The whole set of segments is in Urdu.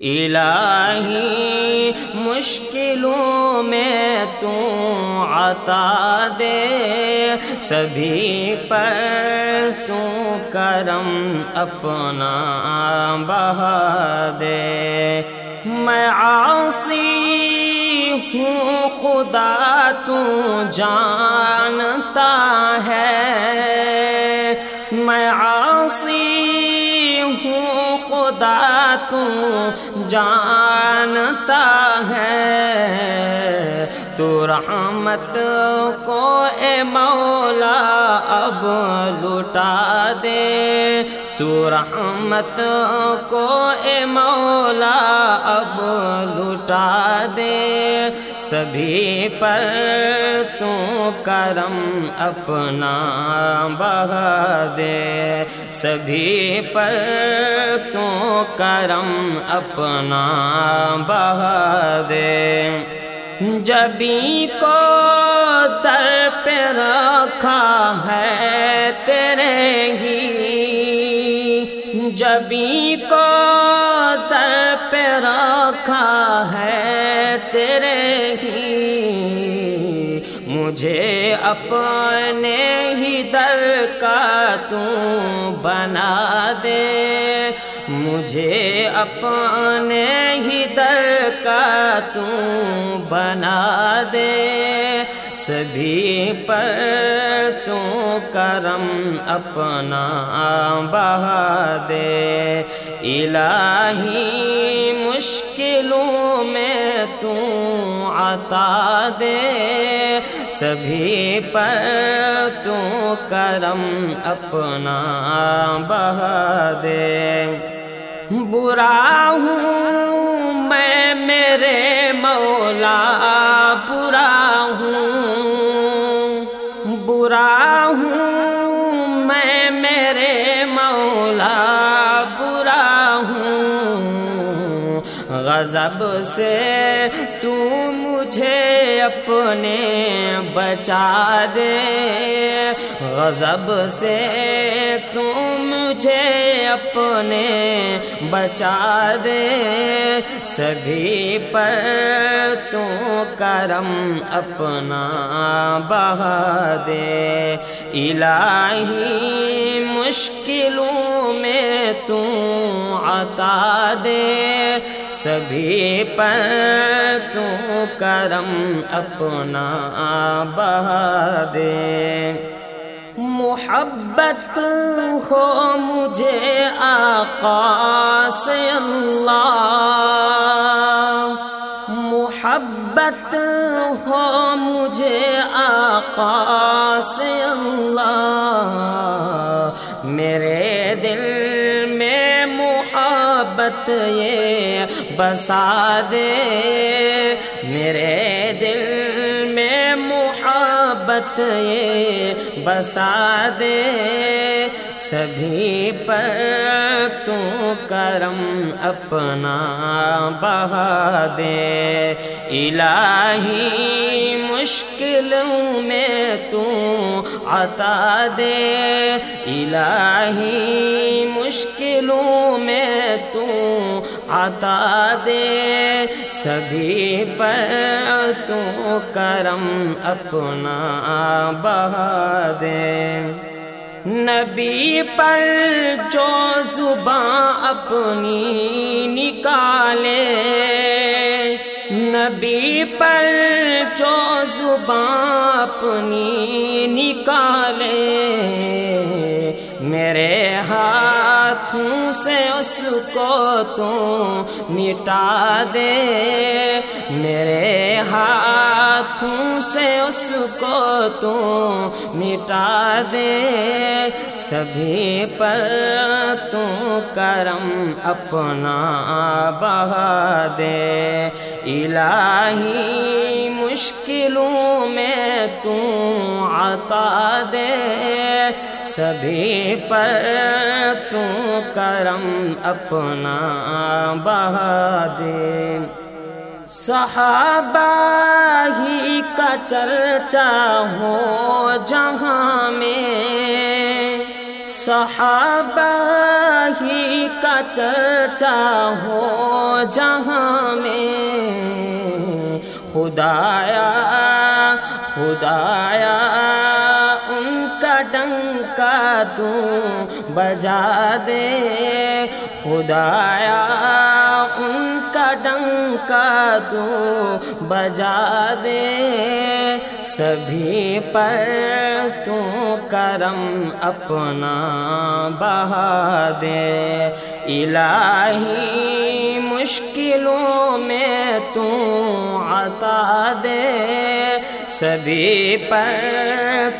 الہی مشکلوں میں تو عطا دے، سبھی پر تو کرم اپنا بہا دے۔ میں عاصی ہوں، خدا تو جانتا ہے۔ میں جانتا ہے۔ تو رحمت کو اے مولا اب لٹا دے۔ تو رحمت کو اے مولا اب لٹا دے۔ سبھی پر تو کرم اپنا بہا دے۔ سبھی پر تو کرم اپنا بہا دے۔ جبی کو در پہ رکھا ہے تیرے ہی۔ جبی کو در پہ رکھا ہے اپنے ہی در کا تو بنا دے۔ مجھے اپنے ہی در کا تو بنا دے۔ سبھی پر تو کرم اپنا بہا دے۔ الہی مشکلوں میں تو عطا دے سبھی پر تو کرم اپنا بہا دے۔ برا ہوں میں میرے مولا غضب سے تو مجھے اپنے بچا دے۔ غضب سے تو مجھے اپنے بچا دے۔ سبھی پر تو کرم اپنا بہا دے۔ الہی مشکلوں میں تو عطا دے۔ سبھی پر تو کرم اپنا بہا دے۔ محبت ہو مجھے آقا سے اللہ۔ محبت ہو مجھے آقا سے اللہ۔ میرے دل میں محبت یہ بسا دے۔ میرے دل میں محبت یہ بسا دے۔ سبھی پر تو کرم اپنا بہا دے۔ الہی مشکلوں میں تو عطا دے۔ الہی مشکلوں میں تو عطا دے۔ سبھی پر تو کرم اپنا بہا دے۔ نبی پر جو زباں اپنی نکالے۔ نبی پر جو زباں اپنی نکالے میرے ہاتھوں سے اس کو تو مٹا دے۔ میرے ہاتھوں سے اس کو تو مٹا دے۔ سبھی پر تو کرم اپنا بہا دے۔ الہی مشکلوں میں تو عطا دے۔ سبھی پر تو کرم اپنا بہا دے۔ صحابہ ہی کا چرچا ہو جہاں میں۔ صحابہ ہی کا چرچا ہو جہاں میں۔ خدایا خدایا، ان کا ڈنکا تو بجا دے۔ خدایا، ان کا ڈنکا تو بجا دے۔ سبھی پر تو کرم اپنا بہا دے۔ الہی مشکلوں میں تو عطا دے۔ سبھی پر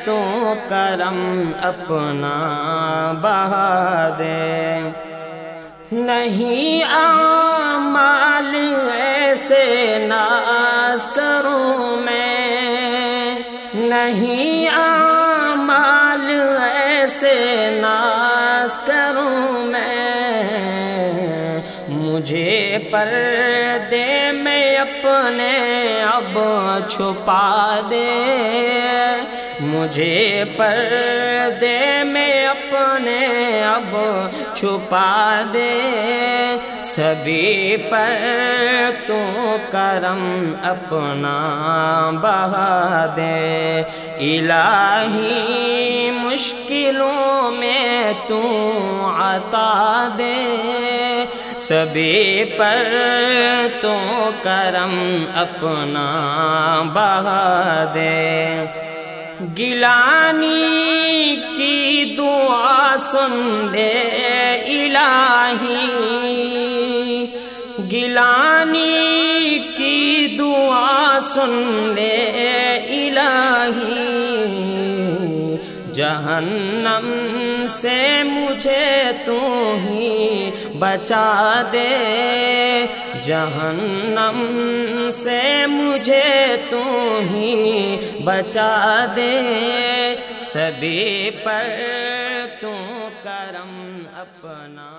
تو کرم اپنا بہا دے۔ نہیں آمال ایسے ناز کروں۔ نہیں آمال ایسے ناز کروں میں۔ مجھے پر دے میں اپنے اب چھپا دے۔ مجھے پر دے میں اپنے اب چھپا دے۔ سبھی پر تو کرم اپنا بہا دے۔ الہی مشکلوں میں تو عطا دے۔ سبھی پر تو کرم اپنا بہا دے۔ گلانی کی دعا سن دے الہی۔ گلانی کی دعا سن لے الہی۔ جہنم سے مجھے تو ہی بچا دے۔ جہنم سے مجھے تو ہی بچا دے سبھی پر تو کرم اپنا